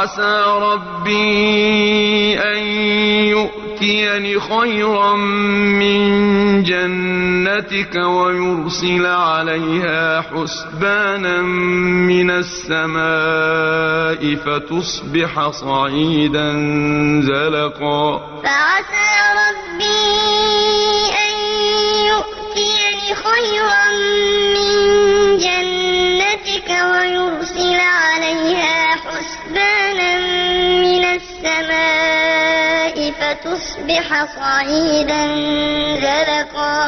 فعسى ربي أن يؤتيني خيرا من جنتك ويرسل عليها حسبانا من السماء فتصبح صعيدا زلقا. فعسى ربي أن يؤتيني خيرا من جنتك ويرسل فتصبح صعيدا زلقا.